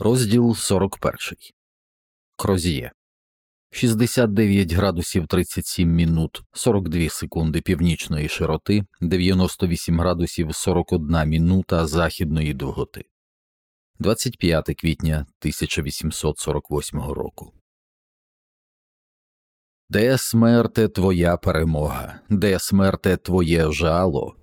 Розділ 41. Крозіє 69 градусів 37 мінут 42 секунди північної широти, 98 градусів 41 мінута західної довготи. 25 квітня 1848 року. Де смерте твоя перемога, де смерте твоє жало,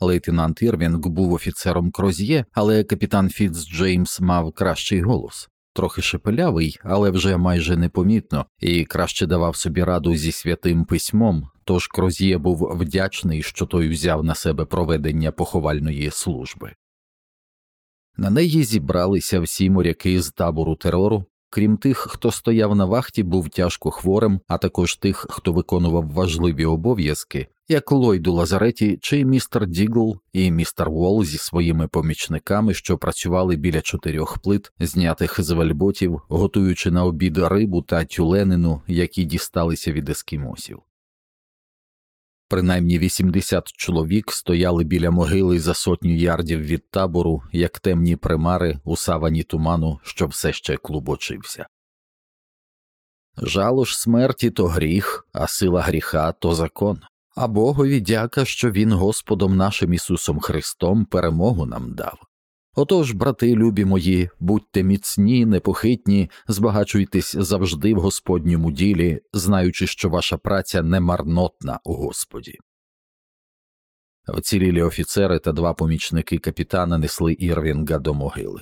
Лейтенант Ірвінг був офіцером Кроз'є, але капітан Фіцджеймс мав кращий голос, трохи шепелявий, але вже майже непомітно, і краще давав собі раду зі святим письмом. Тож Кроз'є був вдячний, що той взяв на себе проведення поховальної служби. На неї зібралися всі моряки з табору терору, Крім тих, хто стояв на вахті, був тяжко хворим, а також тих, хто виконував важливі обов'язки, як Ллойд у Лазареті чи містер Дігл і містер Уолл зі своїми помічниками, що працювали біля чотирьох плит, знятих з вельботів, готуючи на обід рибу та тюленину, які дісталися від ескімосів. Принаймні 80 чоловік стояли біля могили за сотню ярдів від табору, як темні примари у савані туману, що все ще клубочився. Жало ж смерті то гріх, а сила гріха то закон, а Богові дяка, що Він Господом нашим Ісусом Христом перемогу нам дав. Отож, брати любі мої, будьте міцні, непохитні, збагачуйтесь завжди в Господньому ділі, знаючи, що ваша праця не марнотна у Господі. Вцілілі офіцери та два помічники капітана несли Ірвінга до могили.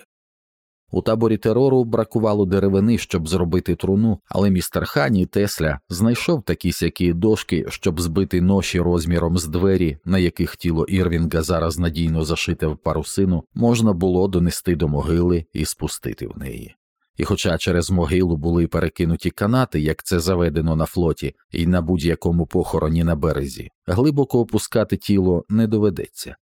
У таборі терору бракувало деревини, щоб зробити труну, але містер Хані Тесля знайшов такі сякі дошки, щоб збити ноші розміром з двері, на яких тіло Ірвінга зараз надійно зашите в парусину, можна було донести до могили і спустити в неї. І, хоча через могилу були перекинуті канати, як це заведено на флоті, і на будь-якому похороні на березі, глибоко опускати тіло не доведеться.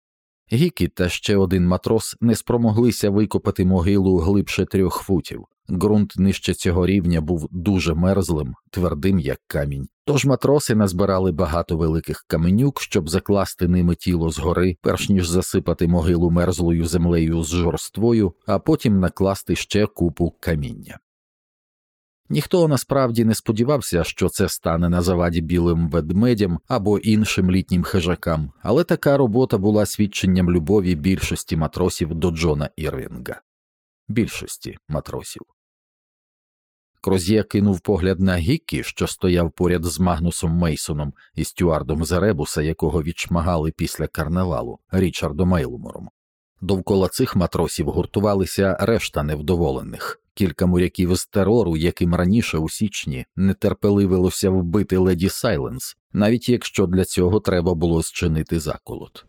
Гікі та ще один матрос не спромоглися викопати могилу глибше трьох футів. Ґрунт нижче цього рівня був дуже мерзлим, твердим, як камінь. Тож матроси назбирали багато великих каменюк, щоб закласти ними тіло згори, перш ніж засипати могилу мерзлою землею з жорствою, а потім накласти ще купу каміння. Ніхто насправді не сподівався, що це стане на заваді білим ведмедям або іншим літнім хижакам, але така робота була свідченням любові більшості матросів до Джона Ірвінга. Більшості матросів. Кроз'є кинув погляд на Гіккі, що стояв поряд з Магнусом Мейсоном і стюардом Заребуса, якого відшмагали після карнавалу Річардом Ейлмором. Довкола цих матросів гуртувалися решта невдоволених кілька моряків з терору, яким раніше у січні нетерпеливилося вбити леді Сайленс, навіть якщо для цього треба було зчинити заколот.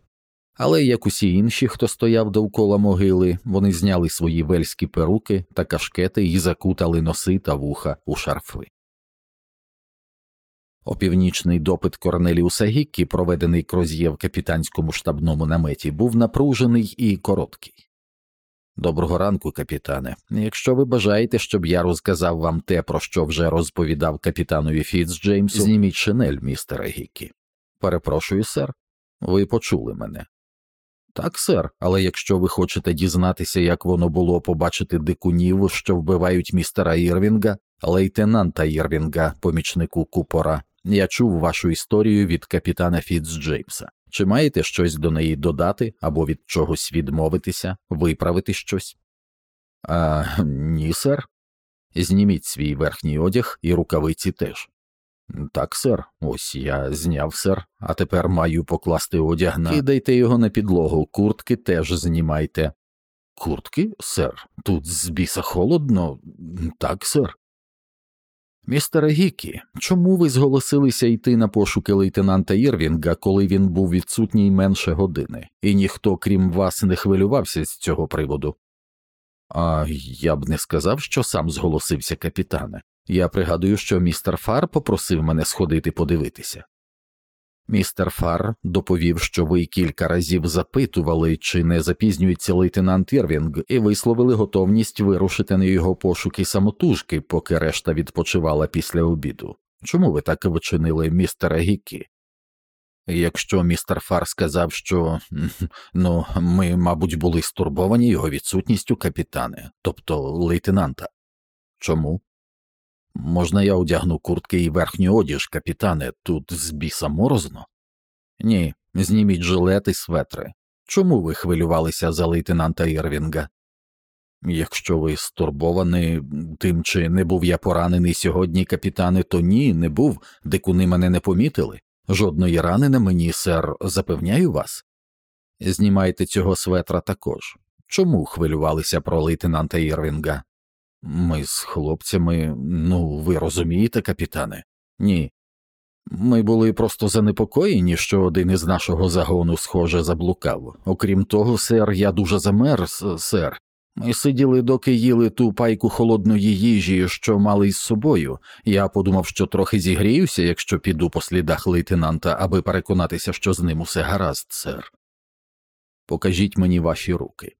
Але як усі інші, хто стояв довкола могили, вони зняли свої вельські перуки та кашкети і закутали носи та вуха у шарфи. Опівнічний допит Корнеліуса Гіккі, проведений Кроз'є в капітанському штабному наметі, був напружений і короткий. Доброго ранку, капітане. Якщо ви бажаєте, щоб я розказав вам те, про що вже розповідав капітанові Фіцджеймсу, зніміть шинель, містере Гіккі. Перепрошую, сер, ви почули мене. Так, сер, але якщо ви хочете дізнатися, як воно було побачити дикунів, що вбивають містера Ірвінга, лейтенанта Ірвінга, помічнику купора, я чув вашу історію від капітана Фіцджеймса. Чи маєте щось до неї додати або від чогось відмовитися, виправити щось? А ні, сер. Зніміть свій верхній одяг і рукавиці теж. Так, сер, ось я зняв, сер, а тепер маю покласти одяг на. Кидайте його на підлогу, куртки теж знімайте. Куртки, сер, тут з біса холодно, так, сер. Містере Гікі, чому ви зголосилися йти на пошуки лейтенанта Ірвінга, коли він був відсутній менше години, і ніхто, крім вас, не хвилювався з цього приводу? А я б не сказав, що сам зголосився капітане. Я пригадую, що містер Фар попросив мене сходити подивитися. Містер Фар доповів, що ви кілька разів запитували, чи не запізнюється лейтенант Ірвінг, і висловили готовність вирушити на його пошуки самотужки, поки решта відпочивала після обіду. Чому ви так вчинили, містере Гікі? Якщо містер Фар сказав, що ну, ми, мабуть, були стурбовані його відсутністю капітане, тобто лейтенанта. Чому? Можна я одягну куртки і верхню одіж, капітане, тут з біса морозно? Ні, зніміть жилет і светри. Чому ви хвилювалися за лейтенанта Ірвінга? Якщо ви стурбовані тим, чи не був я поранений сьогодні, капітане, то ні, не був, дикуни мене не помітили. Жодної рани на мені, сер, запевняю вас. Знімайте цього светра також. Чому хвилювалися про лейтенанта Ірвінга? Ми з хлопцями, ну, ви розумієте, капітане? Ні. Ми були просто занепокоєні, що один із нашого загону, схоже, заблукав. Окрім того, сер, я дуже замерз, сер. Ми сиділи, доки їли ту пайку холодної їжі, що мали із собою. Я подумав, що трохи зігріюся, якщо піду по слідах лейтенанта, аби переконатися, що з ним усе гаразд, сер. Покажіть мені ваші руки.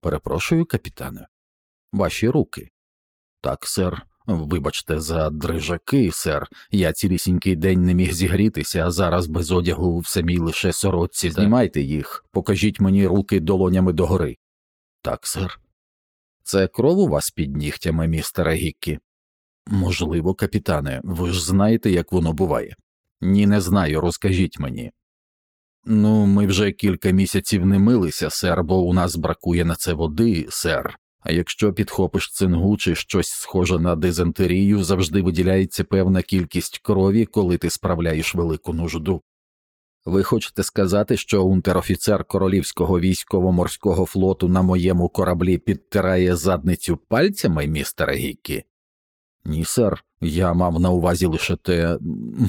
Перепрошую, капітане. Ваші руки. Так, сер. Вибачте, за дрижаки, сер. Я цілісінький день не міг зігрітися, а зараз без одягу в самій лише сорочці. Знімайте їх, покажіть мені руки долонями догори. Так, сер. Це кров у вас під нігтями, містере Гіккі? Можливо, капітане, ви ж знаєте, як воно буває. Ні, не знаю, розкажіть мені. Ну, ми вже кілька місяців не милися, сер, бо у нас бракує на це води, сер. А якщо підхопиш цингу чи щось схоже на дизентерію, завжди виділяється певна кількість крові, коли ти справляєш велику нужду. Ви хочете сказати, що унтерофіцер Королівського військово-морського флоту на моєму кораблі підтирає задницю пальцями, містере Гіккі? Ні, сер, я мав на увазі лише те,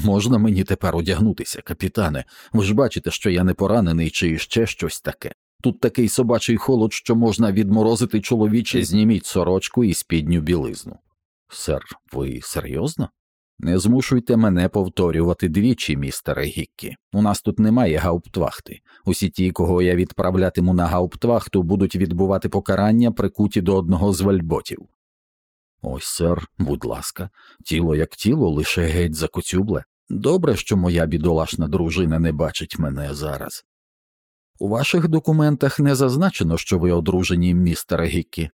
можна мені тепер одягнутися, капітане. Ви ж бачите, що я не поранений чи ще щось таке. Тут такий собачий холод, що можна відморозити чоловіче, зніміть сорочку і спідню білизну. Сер, ви серйозно? Не змушуйте мене повторювати двічі, містере Гіккі. У нас тут немає гауптвахти. Усі ті, кого я відправлятиму на гауптвахту, будуть відбувати покарання, прикуті до одного з вальботів. Ось, сер, будь ласка, тіло як тіло, лише геть закоцюбле. Добре, що моя бідолашна дружина не бачить мене зараз. У ваших документах не зазначено, що ви одружені, містере Гіккі.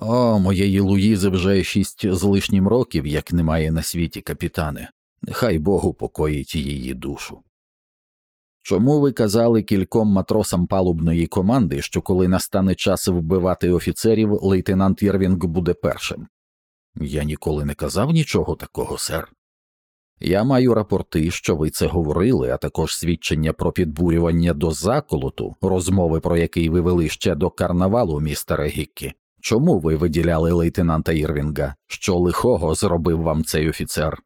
О, моєї Луїзи вже шість з лишнім років, як немає на світі капітане, нехай Богу покоїть її душу. Чому ви казали кільком матросам палубної команди, що коли настане час вбивати офіцерів, лейтенант Єрвінг буде першим? Я ніколи не казав нічого такого, сер. Я маю рапорти, що ви це говорили, а також свідчення про підбурювання до заколоту, розмови про який ви вели ще до карнавалу, містере Гіккі. Чому ви виділяли лейтенанта Ірвінга? Що лихого зробив вам цей офіцер?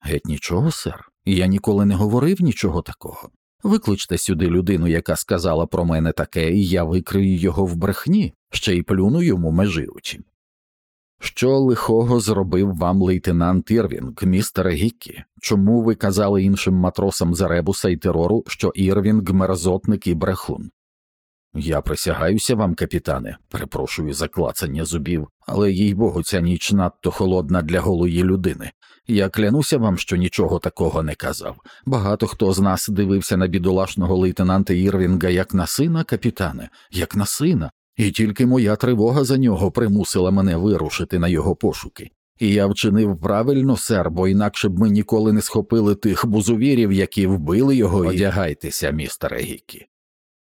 Геть нічого, сер. Я ніколи не говорив нічого такого. Викличте сюди людину, яка сказала про мене таке, і я викрию його в брехні, ще й плюну йому межі очі. Що лихого зробив вам лейтенант Ірвінг, містер Гіккі? Чому ви казали іншим матросам за ребуса і терору, що Ірвінг мерзотник і брехун? Я присягаюся вам, капітане, перепрошую за клацання зубів, але їй богу, ця ніч надто холодна для голої людини. Я клянуся вам, що нічого такого не казав. Багато хто з нас дивився на бідолашного лейтенанта Ірвінга як на сина, капітане, як на сина, і тільки моя тривога за нього примусила мене вирушити на його пошуки. І я вчинив правильно, сер, бо інакше б ми ніколи не схопили тих бузувірів, які вбили його. і Одягайтеся, містере Гікі.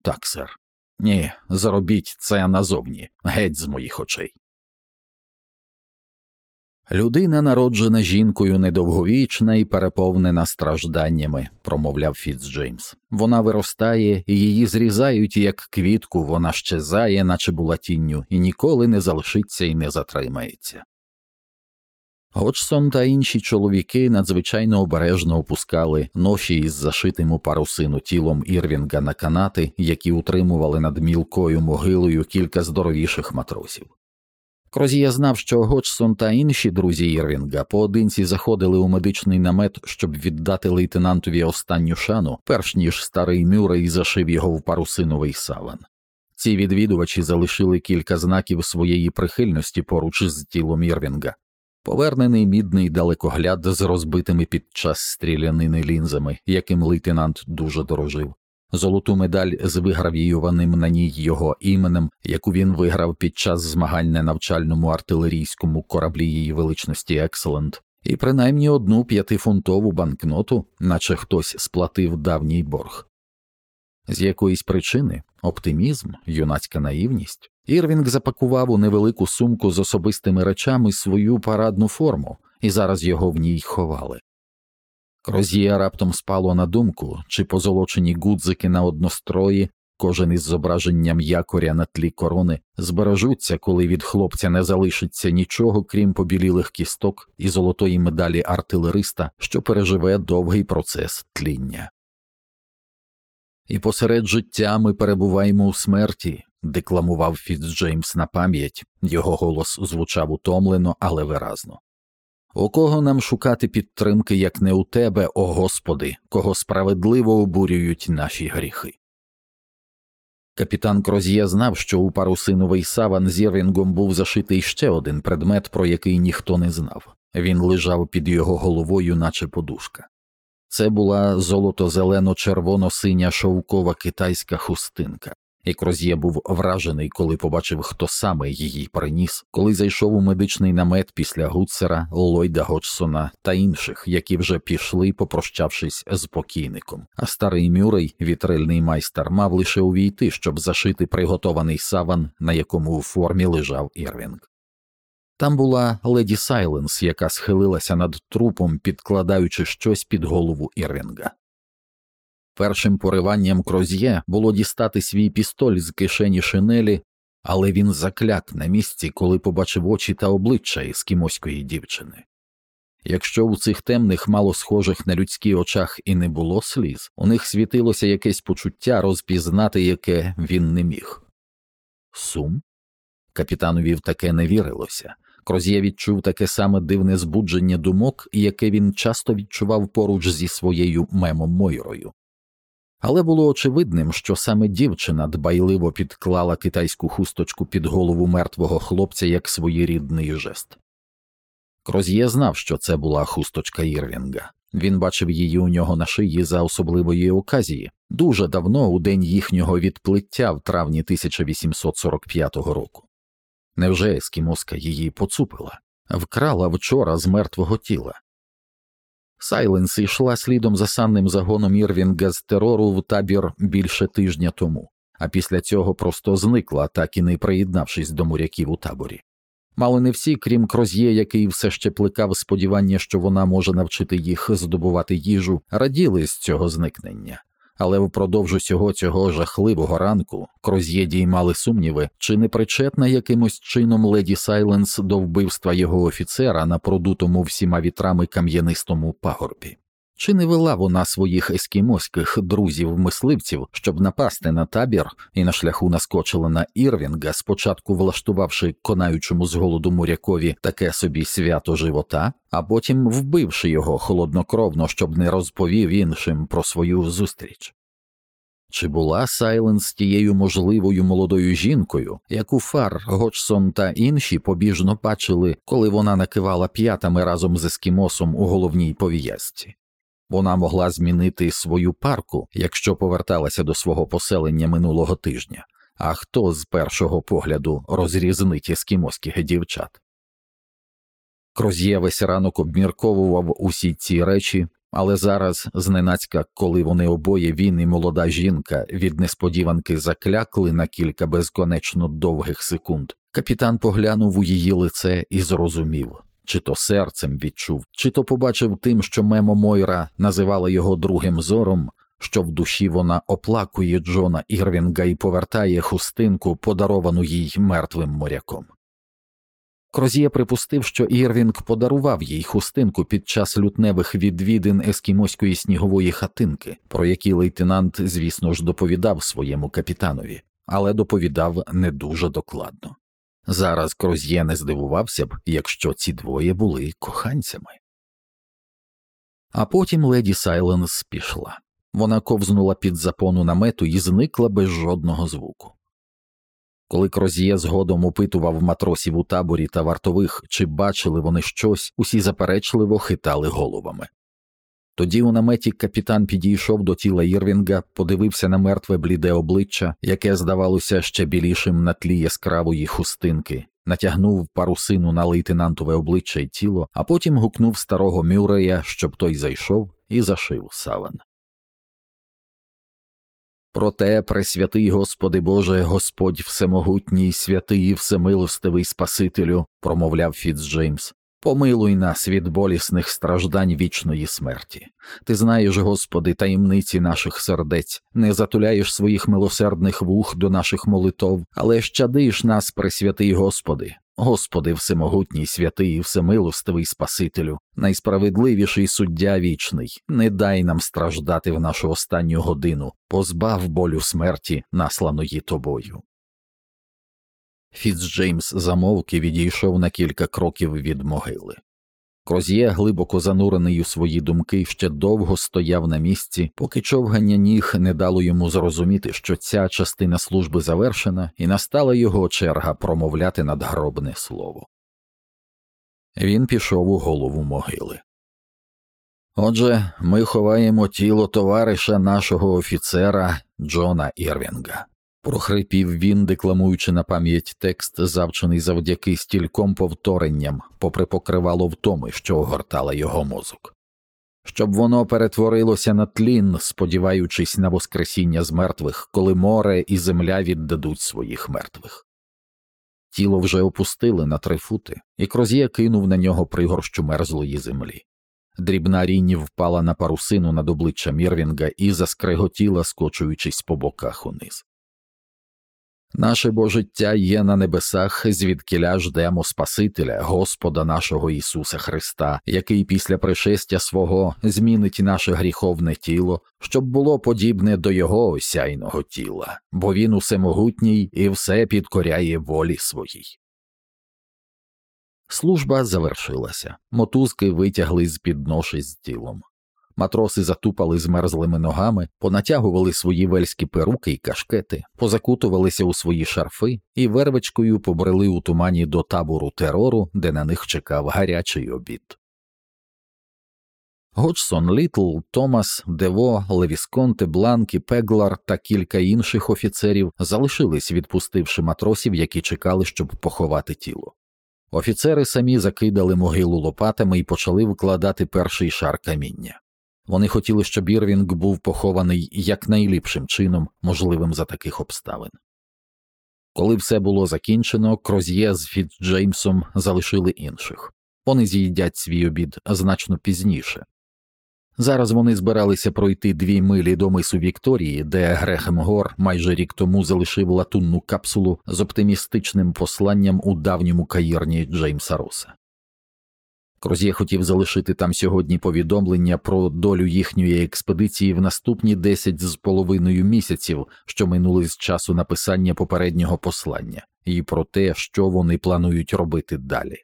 Так, сер. Ні, зробіть це назовні, геть з моїх очей. Людина, народжена жінкою, недовговічна і переповнена стражданнями, промовляв Фіцджеймс. Вона виростає, і її зрізають, як квітку, вона щезає, наче була тінню, і ніколи не залишиться і не затримається. Годжсон та інші чоловіки надзвичайно обережно опускали ноші із зашитим у парусину тілом Ірвінга на канати, які утримували над мілкою могилою кілька здоровіших матросів. Крозія знав, що Годжсон та інші друзі Ірвінга поодинці заходили у медичний намет, щоб віддати лейтенантові останню шану, перш ніж старий Мюррей зашив його в парусиновий саван. Ці відвідувачі залишили кілька знаків своєї прихильності поруч з тілом Ірвінга. Повернений мідний далекогляд з розбитими під час стрілянини лінзами, яким лейтенант дуже дорожив, золоту медаль з вигравіюваним на ній його іменем, яку він виграв під час змагань на навчальному артилерійському кораблі її величності Екселент, і принаймні одну п'ятифунтову банкноту, наче хтось сплатив давній борг. З якоїсь причини оптимізм, юнацька наївність, Ірвінг запакував у невелику сумку з особистими речами свою парадну форму, і зараз його в ній ховали. Крозія раптом спало на думку, чи позолочені гудзики на однострої, кожен із зображенням якоря на тлі корони, збережуться, коли від хлопця не залишиться нічого, крім побілілих кісток і золотої медалі артилериста, що переживе довгий процес тління. І посеред життя ми перебуваємо у смерті, декламував Фіцджеймс на пам'ять, його голос звучав утомлено, але виразно. У кого нам шукати підтримки, як не у тебе, о Господи, кого справедливо обурюють наші гріхи? Капітан Кроз'є знав, що у парусиновий саван зірвінгом був зашитий ще один предмет, про який ніхто не знав він лежав під його головою, наче подушка. Це була золото-зелено-червоно-синя шовкова китайська хустинка, і Кроз'є був вражений, коли побачив, хто саме її приніс, коли зайшов у медичний намет після Гуцера, Ллойда Годжсона та інших, які вже пішли, попрощавшись з покійником. А старий Мюррей, вітрильний майстер, мав лише увійти, щоб зашити приготований саван, на якому у формі лежав Ірвінг. Там була леді Сайленс, яка схилилася над трупом, підкладаючи щось під голову Ірвінга. Першим пориванням Кроз'є було дістати свій пістоль з кишені шинелі, але він закляк на місці, коли побачив очі та обличчя ескімоської дівчини. Якщо у цих темних, мало схожих на людські очах і не було сліз, у них світилося якесь почуття, розпізнати яке він не міг. Сум? Капітанові в таке не вірилося. Кроз'є відчув таке саме дивне збудження думок, яке він часто відчував поруч зі своєю мемом Мойрою. Але було очевидним, що саме дівчина дбайливо підклала китайську хусточку під голову мертвого хлопця як своєрідний жест. Кроз'є знав, що це була хусточка Ірвінга. Він бачив її у нього на шиї за особливої оказії дуже давно у день їхнього відплиття в травні 1845 року. Невже ескімоска її поцупила, вкрала вчора з мертвого тіла? Сайленс йшла слідом за санним загоном Ірвінга з терору в табір більше тижня тому, а після цього просто зникла, так і не приєднавшись до моряків у таборі. Мало не всі, крім Кроз'є, який все ще плекав сподівання, що вона може навчити їх здобувати їжу, раділи з цього зникнення але впродовж усього цього жахливого ранку Кроз'є діймали сумніви, чи не причетна якимось чином леді Сайленс до вбивства його офіцера на продутому всіма вітрами кам'янистому пагорбі. Чи не вела вона своїх ескімоських друзів-мисливців, щоб напасти на табір і на шляху наскочила на Ірвінга, спочатку влаштувавши конаючому з голоду морякові таке собі свято живота, а потім вбивши його холоднокровно, щоб не розповів іншим про свою зустріч? Чи була Сайленс тією можливою молодою жінкою, яку Фар, Годжсон та інші побіжно бачили, коли вона накивала п'ятами разом з ескімосом у головній пов'язці? Вона могла змінити свою парку, якщо поверталася до свого поселення минулого тижня, а хто з першого погляду розрізнить ескімоських дівчат. Кроз'є весь ранок обмірковував усі ці речі, але зараз, зненацька, коли вони обоє він і молода жінка від несподіванки заклякли на кілька безконечно довгих секунд, капітан поглянув у її лице і зрозумів чи то серцем відчув, чи то побачив тим, що Мемо Мойра називала його другим зором, що в душі вона оплакує Джона Ірвінга і повертає хустинку, подаровану їй мертвим моряком. Крозія припустив, що Ірвінг подарував їй хустинку під час лютневих відвідин ескімоської снігової хатинки, про які лейтенант, звісно ж, доповідав своєму капітанові, але доповідав не дуже докладно. Зараз Кроз'є не здивувався б, якщо ці двоє були коханцями. А потім леді Сайленс пішла. Вона ковзнула під запону намету і зникла без жодного звуку. Коли Кроз'є згодом опитував матросів у таборі та вартових, чи бачили вони щось, усі заперечливо хитали головами. Тоді у наметі капітан підійшов до тіла Ірвінга, подивився на мертве бліде обличчя, яке здавалося ще білішим на тлі яскравої хустинки, натягнув парусину на лейтенантове обличчя й тіло, а потім гукнув старого Мюрея, щоб той зайшов і зашив саван. Проте, пресвятий Господи Боже, Господь Всемогутній, святий і всемилостивий Спасителю, промовляв Фіцджеймс, помилуй нас від болісних страждань вічної смерті. Ти знаєш, Господи, таємниці наших сердець, не затуляєш своїх милосердних вух до наших молитов, але щадиш нас, пресвятий Господи, Господи, всемогутній, святий і всемилостивий Спасителю, найсправедливіший суддя вічний, не дай нам страждати в нашу останню годину, позбав болю смерті, насланої тобою. Фіцджеймс замовк і відійшов на кілька кроків від могили. Кроз'є, глибоко занурений у свої думки, ще довго стояв на місці, поки човгання ніг не дало йому зрозуміти, що ця частина служби завершена, і настала його черга промовляти надгробне слово. Він пішов у голову могили. Отже, ми ховаємо тіло товариша нашого офіцера Джона Ірвінга прохрипів він, декламуючи на пам'ять текст, завчений завдяки стільком повторенням, попри покривало втоми, що огортала його мозок. Щоб воно перетворилося на тлін, сподіваючись на воскресіння з мертвих, коли море і земля віддадуть своїх мертвих. Тіло вже опустили на три фути, і Кроз'є кинув на нього пригорщу мерзлої землі. Дрібна рінь впала на парусину над обличчям Мірвінга і заскреготіла, скочуючись по боках униз. Наше божиття є на небесах, звідкиля ждемо Спасителя, Господа нашого Ісуса Христа, який після пришестя свого змінить наше гріховне тіло, щоб було подібне до Його осяйного тіла, бо Він усемогутній і все підкоряє волі своїй. Служба завершилася, мотузки витягли з під ноші з тілом. Матроси затупали змерзлими ногами, понатягували свої вельські перуки й кашкети, позакутувалися у свої шарфи і вервечкою побрели у тумані до табору терору, де на них чекав гарячий обід. Годжсон Літл, Томас, Дево, Левісконте, Бланкі, Пеглар та кілька інших офіцерів залишились, відпустивши матросів, які чекали, щоб поховати тіло. Офіцери самі закидали могилу лопатами і почали вкладати перший шар каміння. Вони хотіли, щоб Ірвінг був похований якнайліпшим чином, можливим за таких обставин. Коли все було закінчено, Кроз'є з Фіцджеймсом залишили інших вони з'їдять свій обід значно пізніше. Зараз вони збиралися пройти дві милі до мису Вікторії, де Грехем Гор майже рік тому залишив латунну капсулу з оптимістичним посланням у давньому каїрні Джеймса Роса. Кроз'є хотів залишити там сьогодні повідомлення про долю їхньої експедиції в наступні десять з половиною місяців, що минули з часу написання попереднього послання, і про те, що вони планують робити далі.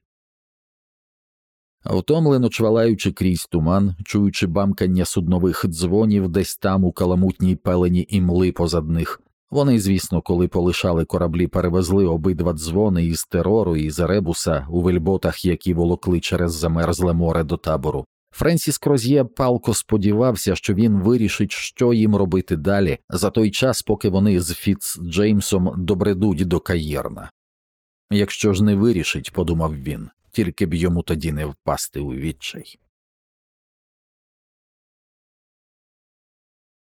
Втомлено чвалаючи крізь туман, чуючи бамкання суднових дзвонів десь там у каламутній пелені і мли позад них, вони, звісно, коли полишали кораблі, перевезли обидва дзвони із терору і з ребуса у вельботах, які волокли через замерзле море до табору. Френсіс Кроз'є палко сподівався, що він вирішить, що їм робити далі, за той час, поки вони з Фіц Джеймсом добредуть до Каєрна. Якщо ж не вирішить, подумав він, тільки б йому тоді не впасти у відчай.